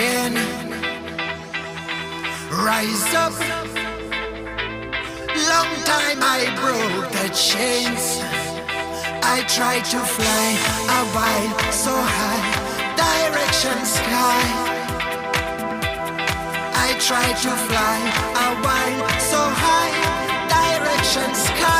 again. Rise up. Long time I broke the chains. I tried to fly a while so high, direction sky. I tried to fly a while so high, direction sky.